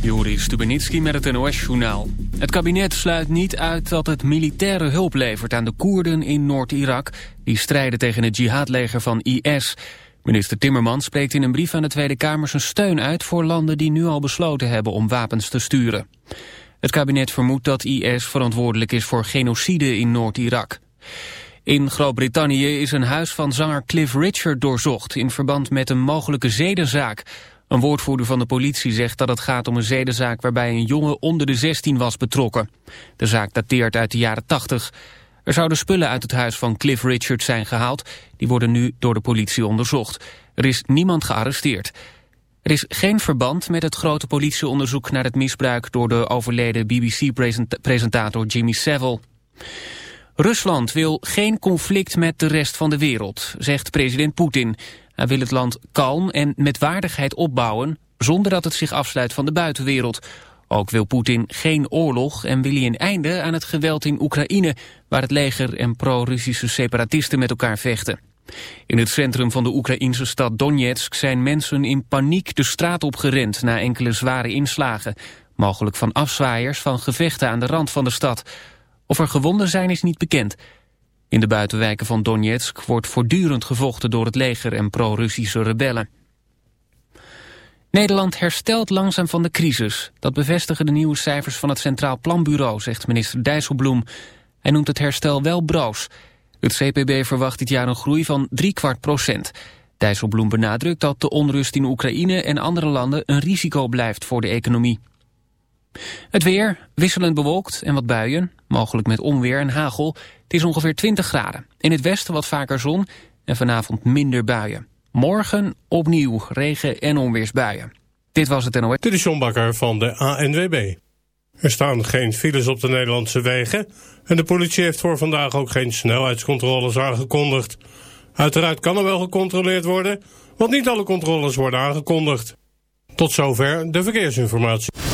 Joris Stubenitski met het NOS-journaal. Het kabinet sluit niet uit dat het militaire hulp levert aan de Koerden in Noord-Irak... die strijden tegen het jihadleger van IS. Minister Timmermans spreekt in een brief aan de Tweede Kamer zijn steun uit... voor landen die nu al besloten hebben om wapens te sturen. Het kabinet vermoedt dat IS verantwoordelijk is voor genocide in Noord-Irak. In Groot-Brittannië is een huis van zanger Cliff Richard doorzocht... in verband met een mogelijke zedenzaak... Een woordvoerder van de politie zegt dat het gaat om een zedenzaak waarbij een jongen onder de 16 was betrokken. De zaak dateert uit de jaren 80. Er zouden spullen uit het huis van Cliff Richards zijn gehaald. Die worden nu door de politie onderzocht. Er is niemand gearresteerd. Er is geen verband met het grote politieonderzoek naar het misbruik door de overleden BBC-presentator Jimmy Savile. Rusland wil geen conflict met de rest van de wereld, zegt president Poetin. Hij wil het land kalm en met waardigheid opbouwen... zonder dat het zich afsluit van de buitenwereld. Ook wil Poetin geen oorlog en wil hij een einde aan het geweld in Oekraïne... waar het leger en pro-Russische separatisten met elkaar vechten. In het centrum van de Oekraïnse stad Donetsk zijn mensen in paniek de straat op gerend... na enkele zware inslagen, mogelijk van afzwaaiers van gevechten aan de rand van de stad. Of er gewonden zijn is niet bekend... In de buitenwijken van Donetsk wordt voortdurend gevochten door het leger en pro-Russische rebellen. Nederland herstelt langzaam van de crisis. Dat bevestigen de nieuwe cijfers van het Centraal Planbureau, zegt minister Dijsselbloem. Hij noemt het herstel wel broos. Het CPB verwacht dit jaar een groei van kwart procent. Dijsselbloem benadrukt dat de onrust in Oekraïne en andere landen een risico blijft voor de economie. Het weer, wisselend bewolkt en wat buien, mogelijk met onweer en hagel. Het is ongeveer 20 graden. In het westen wat vaker zon en vanavond minder buien. Morgen opnieuw regen- en onweersbuien. Dit was het NOS. Dit is John van de ANWB. Er staan geen files op de Nederlandse wegen... en de politie heeft voor vandaag ook geen snelheidscontroles aangekondigd. Uiteraard kan er wel gecontroleerd worden... want niet alle controles worden aangekondigd. Tot zover de verkeersinformatie.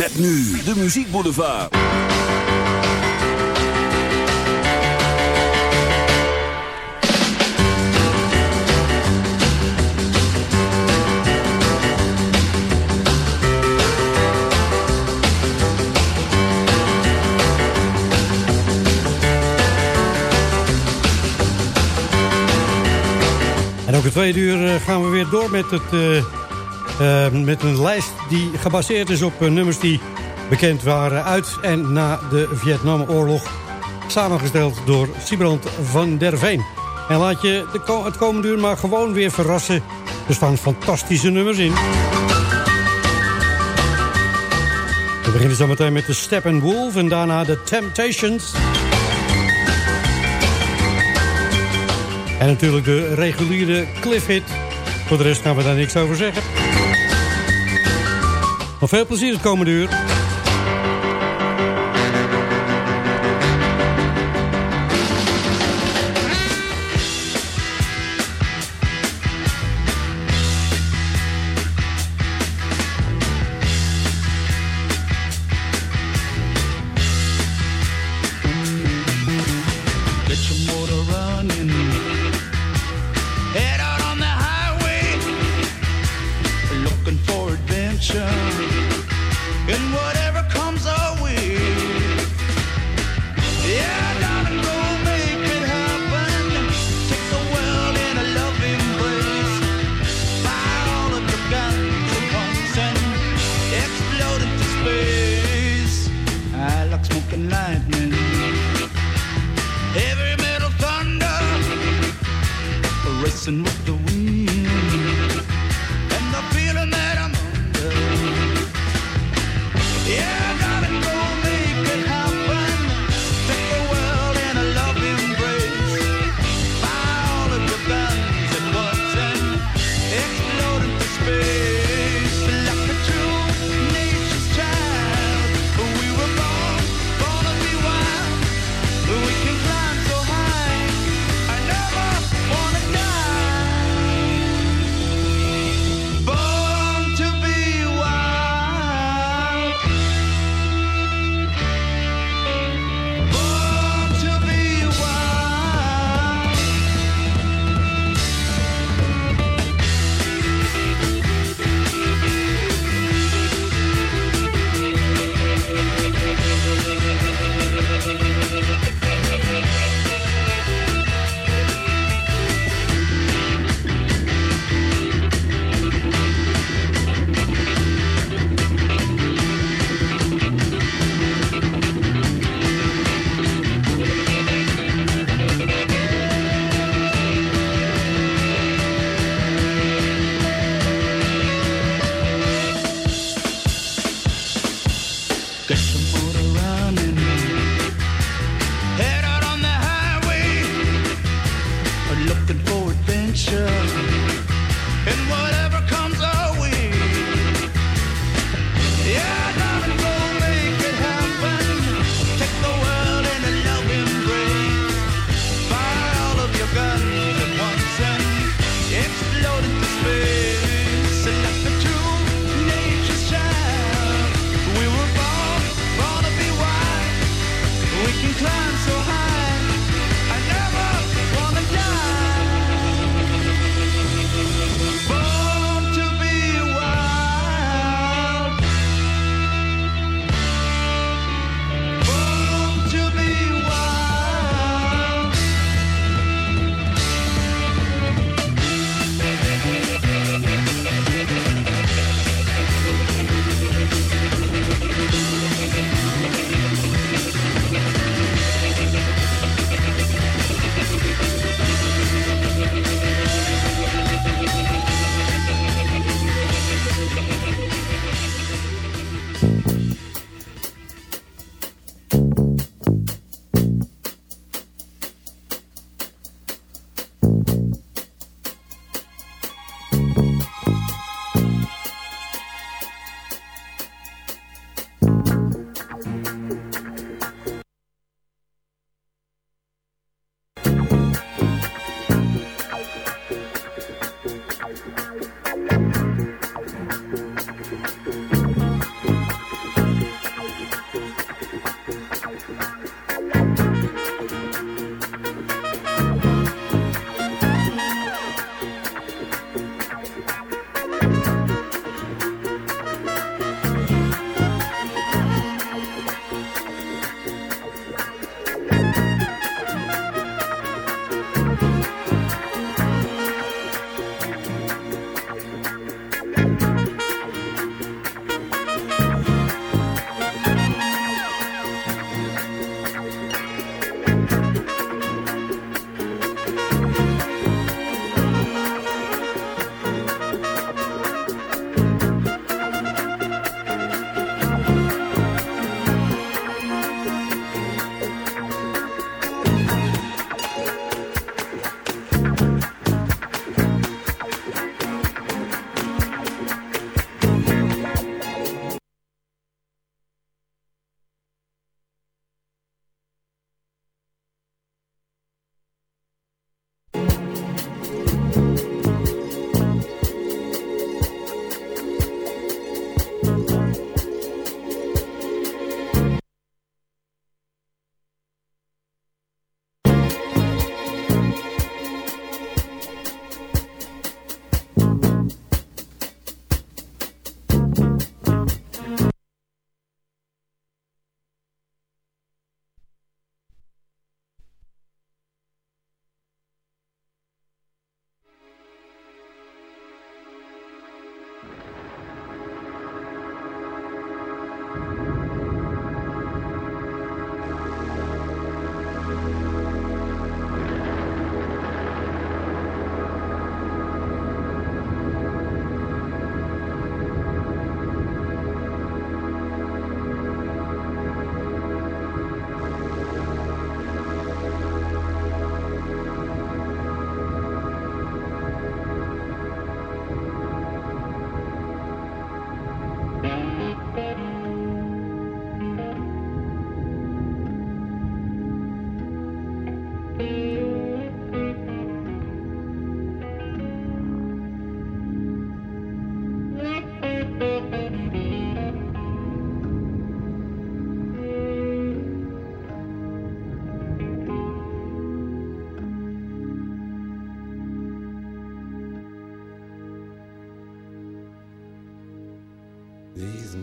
Met nu de Muziek Boulevard. En ook het tweede uur eh, gaan we weer door met het eh, met een lijst die gebaseerd is op nummers die bekend waren uit en na de Vietnamoorlog. Samengesteld door Sibrand van der Veen. En laat je de, het komende uur maar gewoon weer verrassen. Er staan fantastische nummers in. We beginnen zo meteen met de Steppenwolf en daarna de Temptations. En natuurlijk de reguliere Cliff-hit. Voor de rest gaan we daar niks over zeggen. Nog veel plezier het komende uur.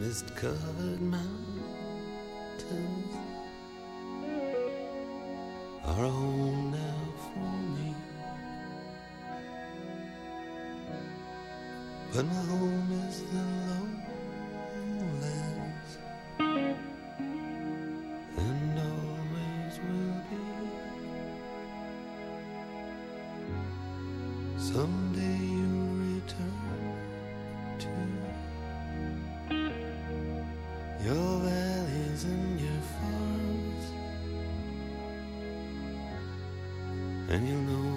mist covered mountains are all now for me. But my home is the lowlands and always will be. Some your valleys and your farms, and you'll know.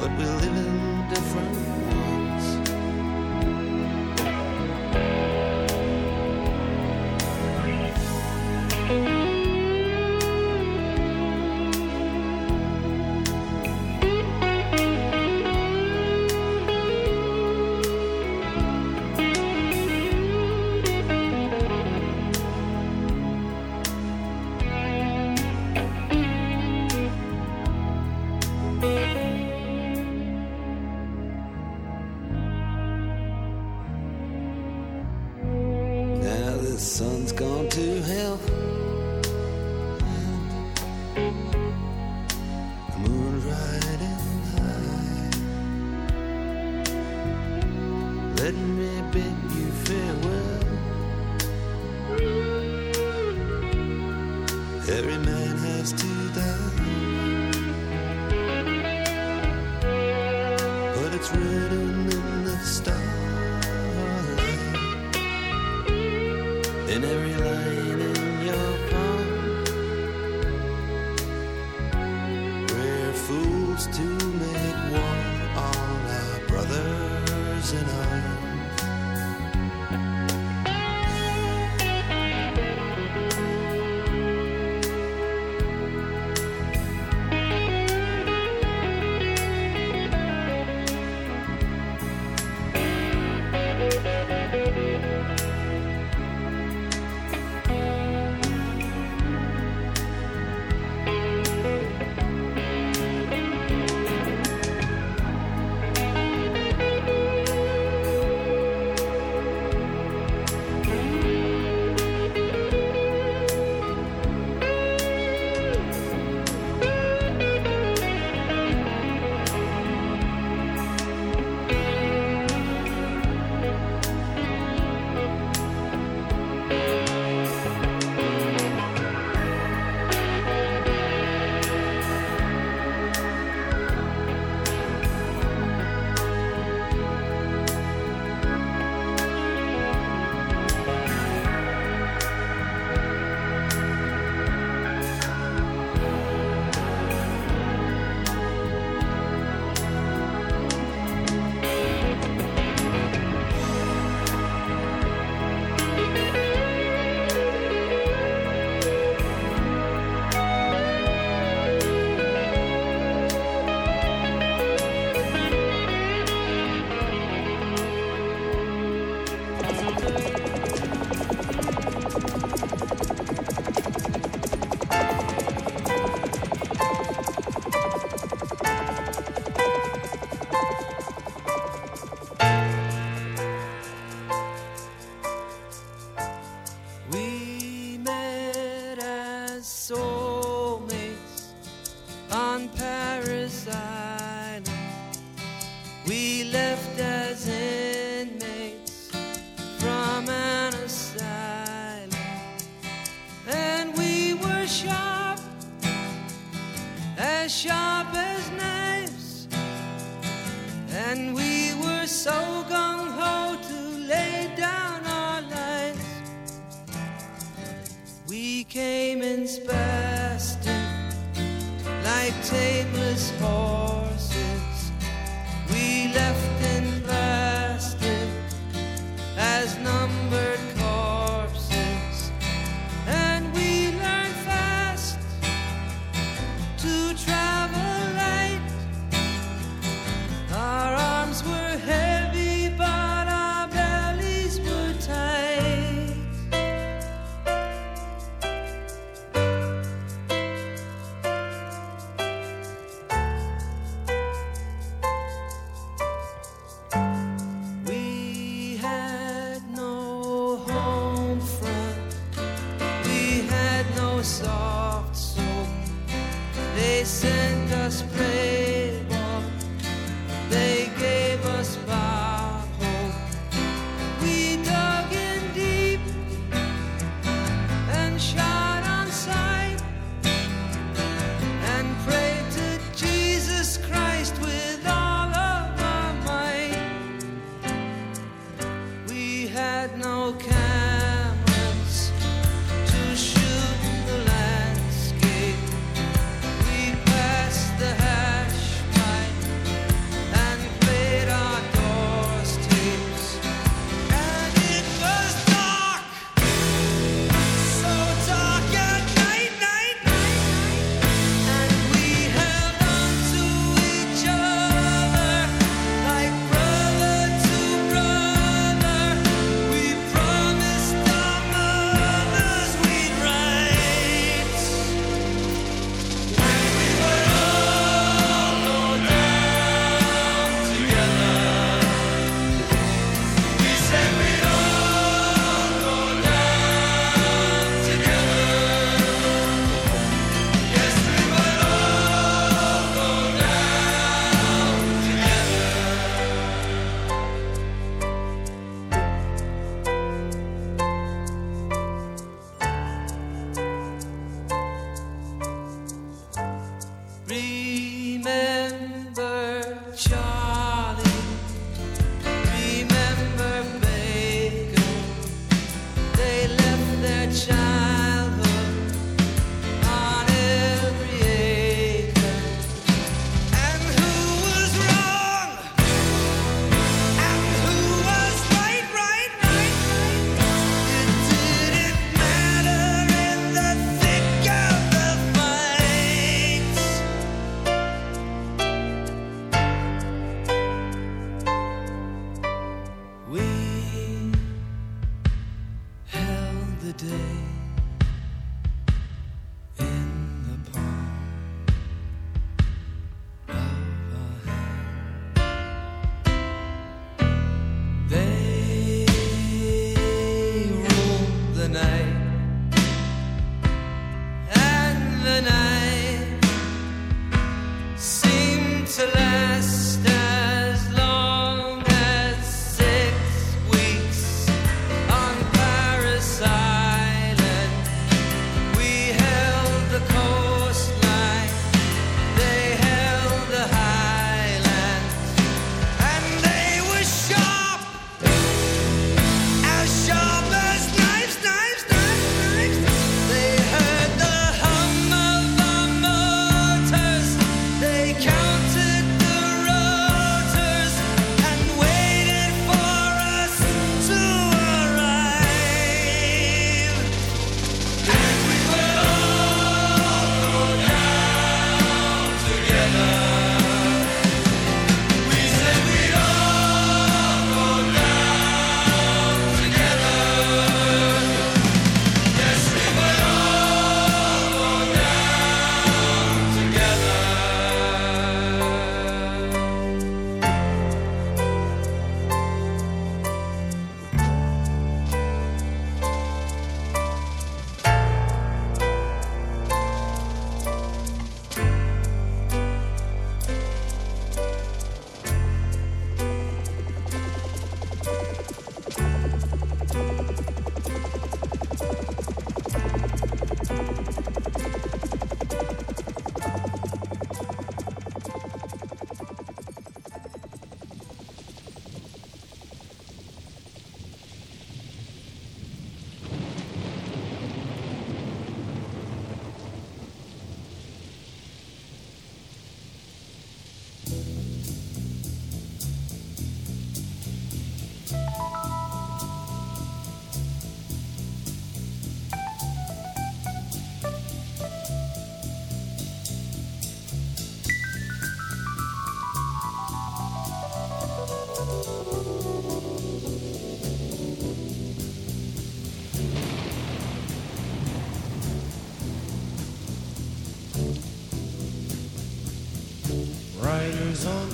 but we live in different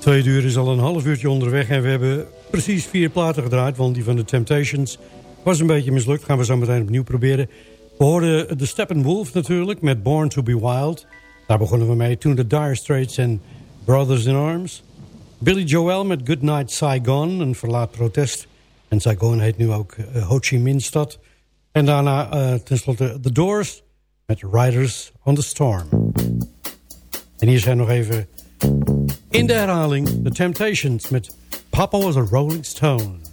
Twee uur is al een half uurtje onderweg en we hebben precies vier platen gedraaid. Want die van de Temptations was een beetje mislukt. Gaan we zo meteen opnieuw proberen. We hoorden de Steppenwolf natuurlijk met Born to be Wild. Daar begonnen we mee toen de Dire Straits en Brothers in Arms. Billy Joel met Goodnight Saigon, een verlaat protest. En Saigon heet nu ook uh, Ho Chi Minh stad. En daarna uh, tenslotte The Doors met Riders on the Storm. En hier zijn nog even in de herhaling The Temptations met Papa was a Rolling Stone.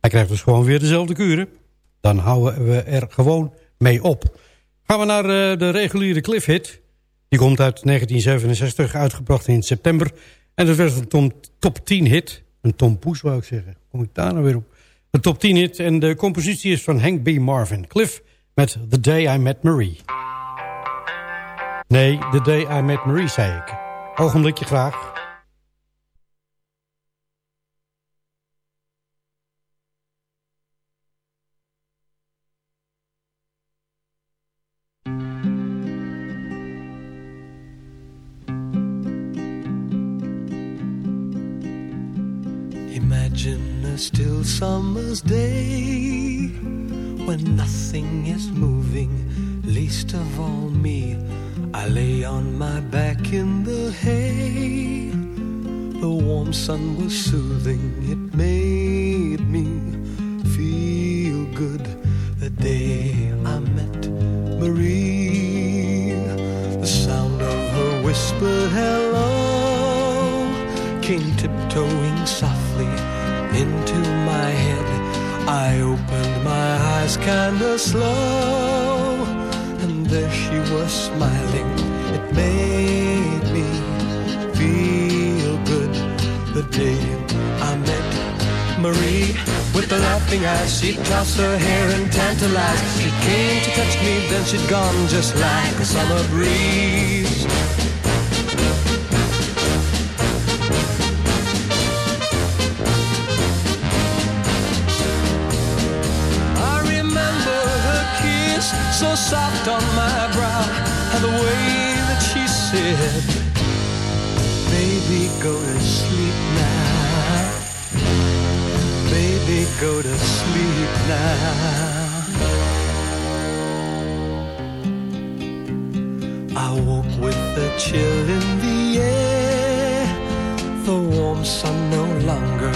Hij krijgt dus gewoon weer dezelfde kuren. Dan houden we er gewoon mee op. Gaan we naar uh, de reguliere Cliff-hit. Die komt uit 1967, uitgebracht in september. En dat werd een top 10 hit. Een Tom Poes wou ik zeggen. Kom ik daar nou weer op? Een top 10 hit. En de compositie is van Hank B. Marvin. Cliff met The Day I Met Marie. Nee, The Day I Met Marie, zei ik. Ogenblikje graag. Still summer's day when nothing is moving, least of all me. I lay on my back in the hay. The warm sun was soothing, it made me feel good. The day I met Marie, the sound of her whispered hello came tiptoeing softly into. I opened my eyes kinda slow, and there she was smiling. It made me feel good the day I met Marie with the laughing eyes. she tossed her hair and tantalized. She came to touch me, then she'd gone just like a summer breeze. So soft on my brow, and the way that she said, Baby, go to sleep now. Baby, go to sleep now. I woke with a chill in the air. The warm sun no longer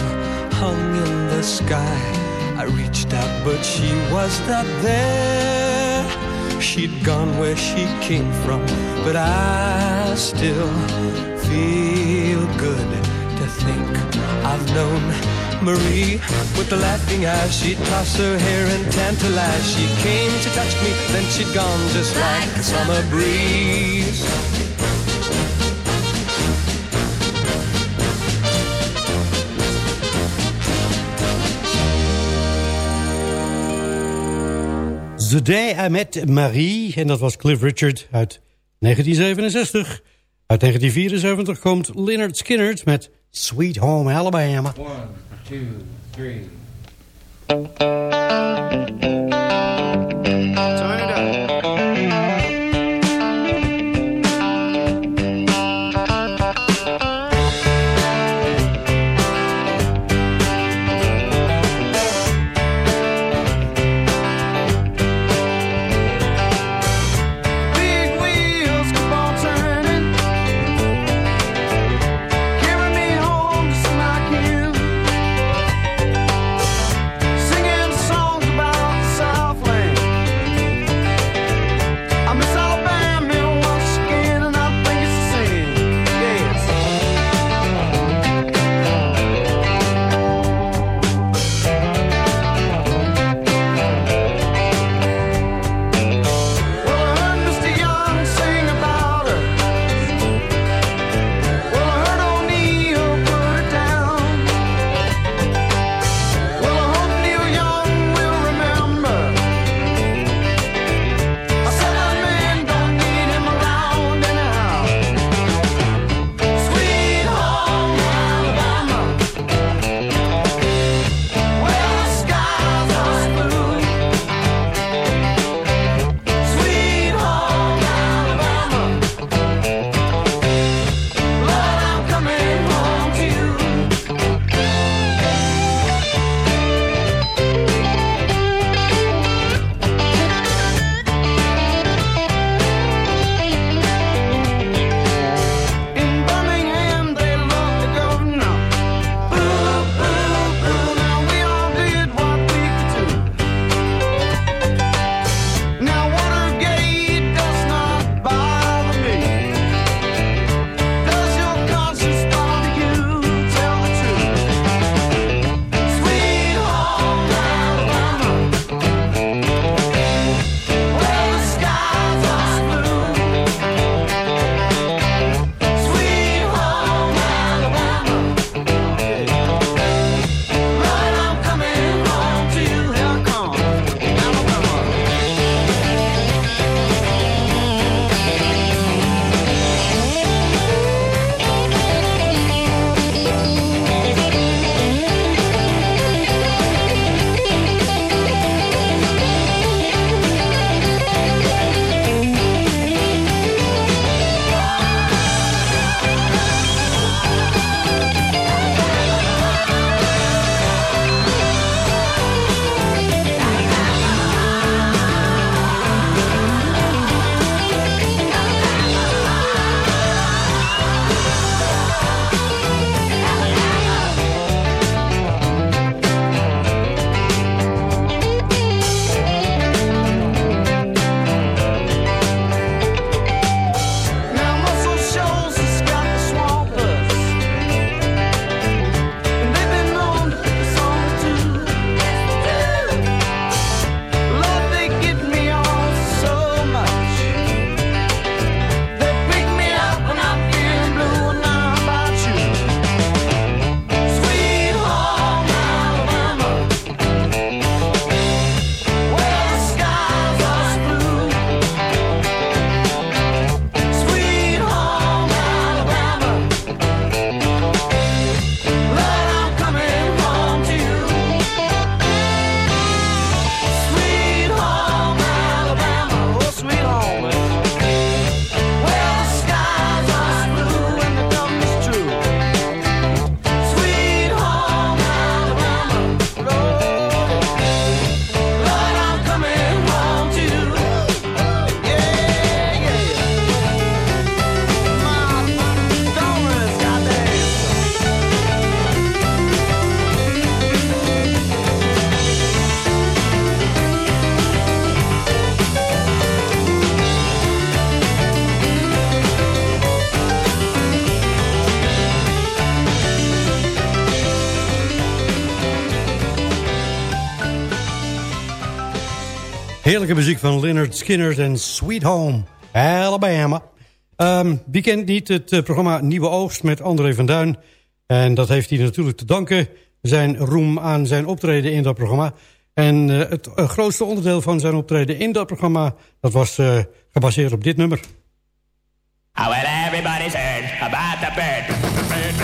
hung in the sky. I reached out, but she was not there. She'd gone where she came from, but I still feel good to think I've known Marie with the laughing eyes. She'd toss her hair and tantalize. She came to touch me, then she'd gone just like a summer breeze. The Day I Met Marie. En dat was Cliff Richard uit 1967. Uit 1974 komt Leonard Skinner met Sweet Home Alabama. One, two, three. Turn Heerlijke muziek van Leonard Skinner en Sweet Home, Alabama. Um, wie kent niet het uh, programma Nieuwe Oogst met André van Duin? En dat heeft hij natuurlijk te danken, zijn roem aan zijn optreden in dat programma. En uh, het uh, grootste onderdeel van zijn optreden in dat programma... dat was gebaseerd op dit nummer. Oh, well, everybody's heard about the bird.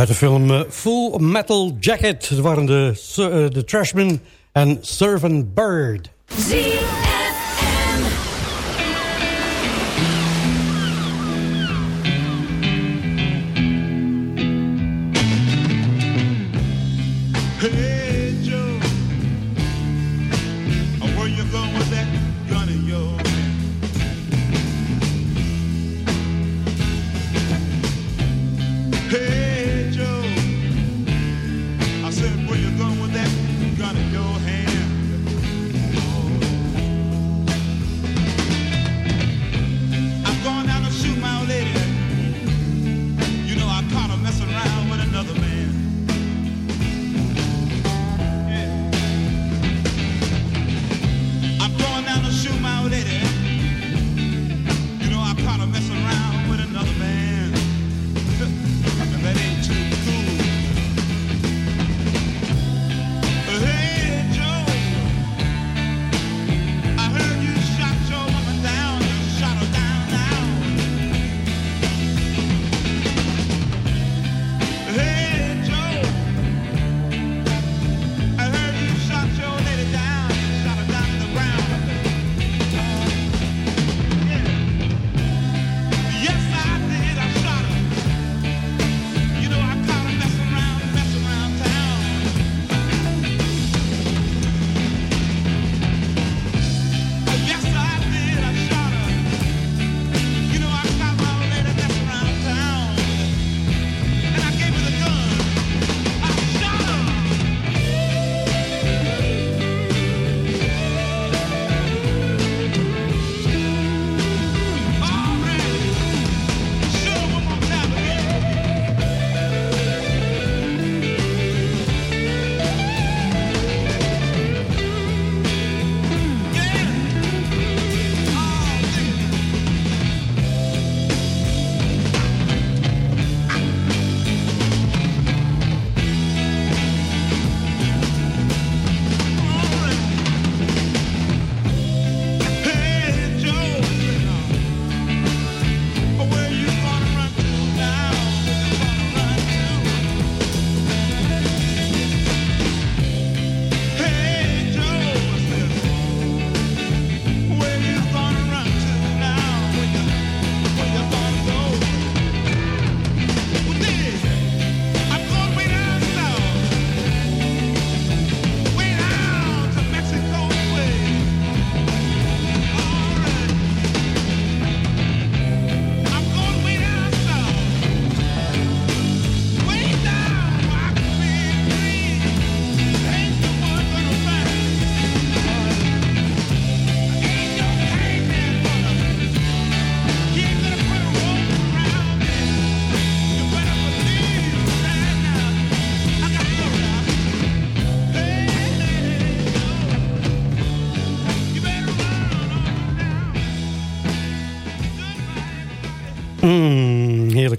Uit de film eh, Full Metal Jacket. Waren de, uh, de Trashmen en Servant Bird.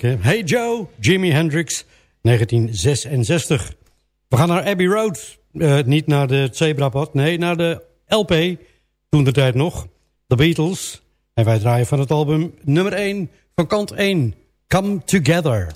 Hey Joe, Jimi Hendrix, 1966. We gaan naar Abbey Road. Uh, niet naar de zebrapad, nee, naar de LP. Toen de tijd nog. The Beatles. En wij draaien van het album nummer 1 van kant 1. Come Together.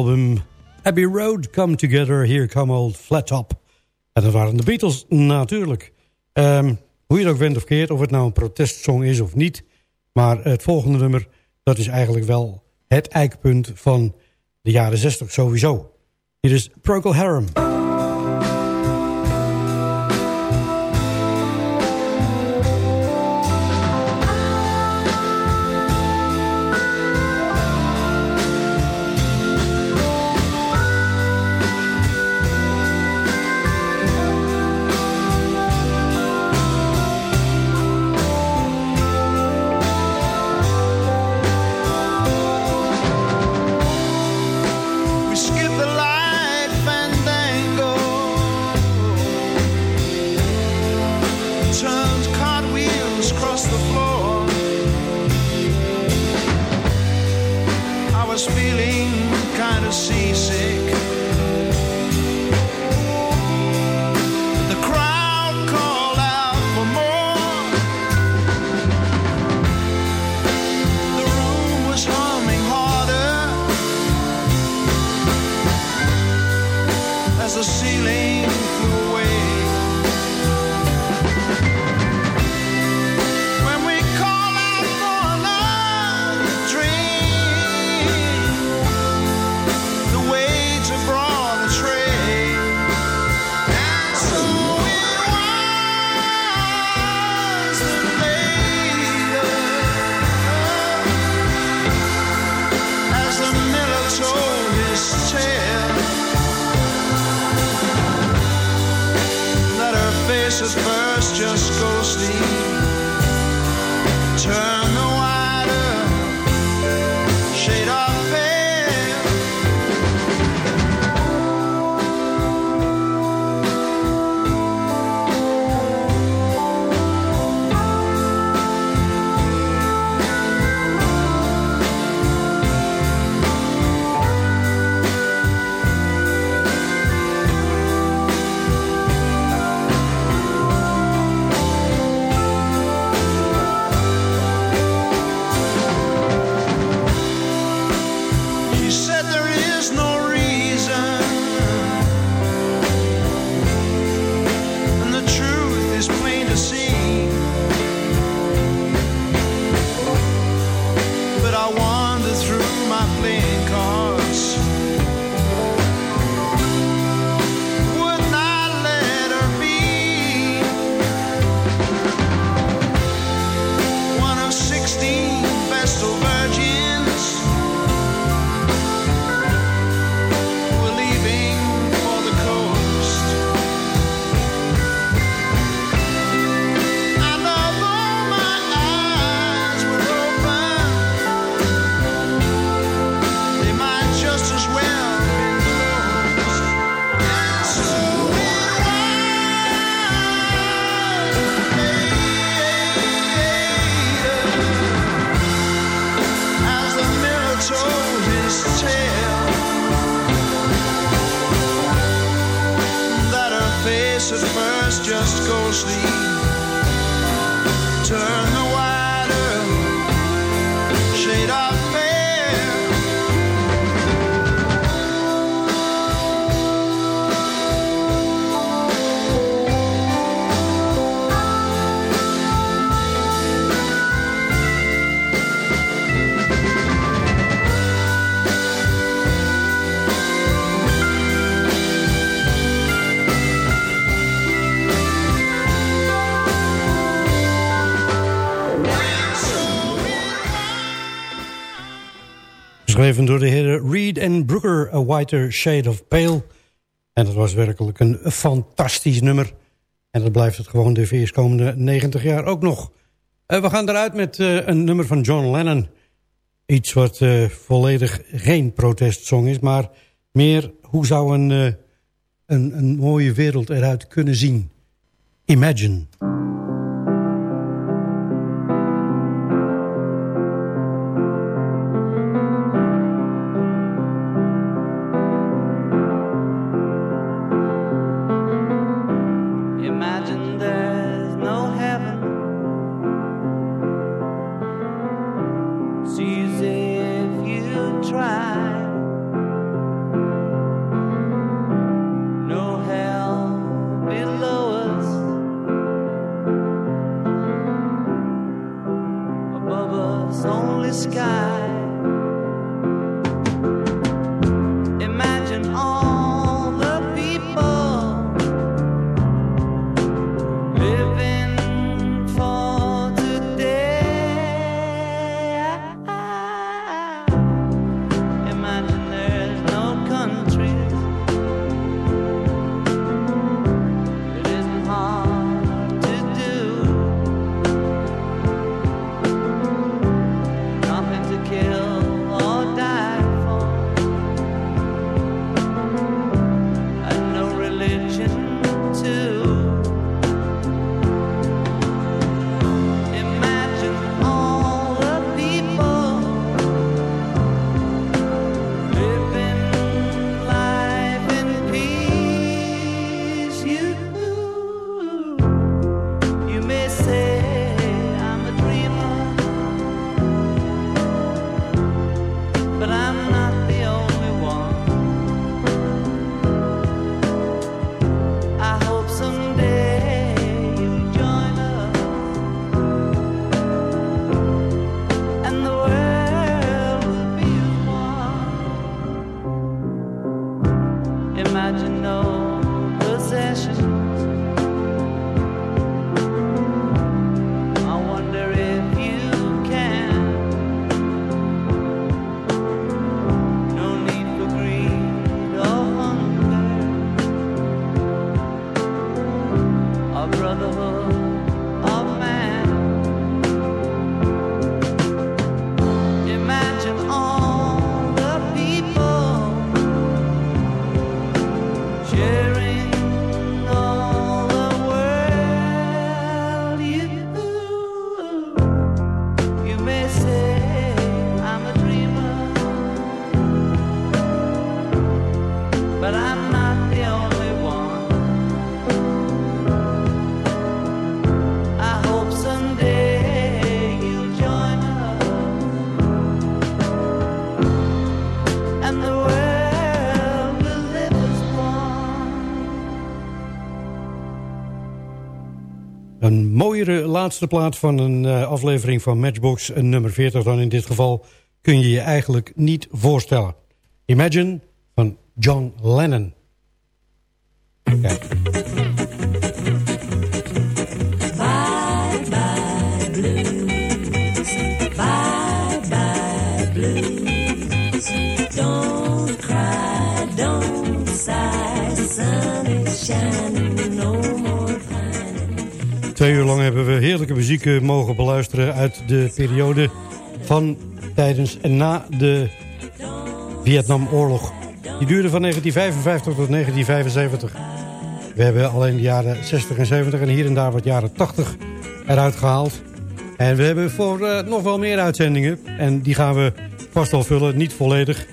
Album Abbey Road, Come Together, Here Come Old Flat Top. En dat waren de Beatles natuurlijk. Um, hoe je het ook wendt of keert, of het nou een protestsong is of niet. Maar het volgende nummer, dat is eigenlijk wel het eikpunt van de jaren 60 sowieso. Hier is Procol Harum. door de heren Reed en Brooker, A Whiter Shade of Pale. En dat was werkelijk een fantastisch nummer. En dat blijft het gewoon de eerstkomende 90 jaar ook nog. Eh, we gaan eruit met eh, een nummer van John Lennon. Iets wat eh, volledig geen protestsong is, maar meer hoe zou een, een, een mooie wereld eruit kunnen zien. Imagine. Mooiere laatste plaat van een eh, aflevering van Matchbox, nummer 40 dan in dit geval, kun je je eigenlijk niet voorstellen. Imagine van John Lennon. Kijk. Hebben we heerlijke muziek eh, mogen beluisteren uit de periode van, tijdens en na de Vietnamoorlog. Die duurde van 1955 tot 1975. We hebben alleen de jaren 60 en 70 en hier en daar wat jaren 80 eruit gehaald. En we hebben voor eh, nog wel meer uitzendingen. En die gaan we vast wel vullen, niet volledig.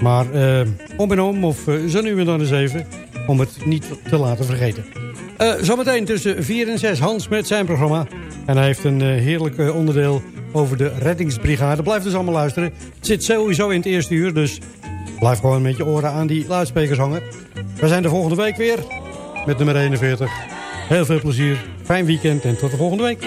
Maar eh, om en om, of eh, zo nu en dan eens even, om het niet te laten vergeten. Eh, zometeen tussen 4 en 6 Hans met zijn programma. En hij heeft een eh, heerlijk eh, onderdeel over de reddingsbrigade. Blijf dus allemaal luisteren. Het zit sowieso in het eerste uur, dus blijf gewoon met je oren aan die luidsprekers hangen. We zijn de volgende week weer met nummer 41. Heel veel plezier, fijn weekend en tot de volgende week.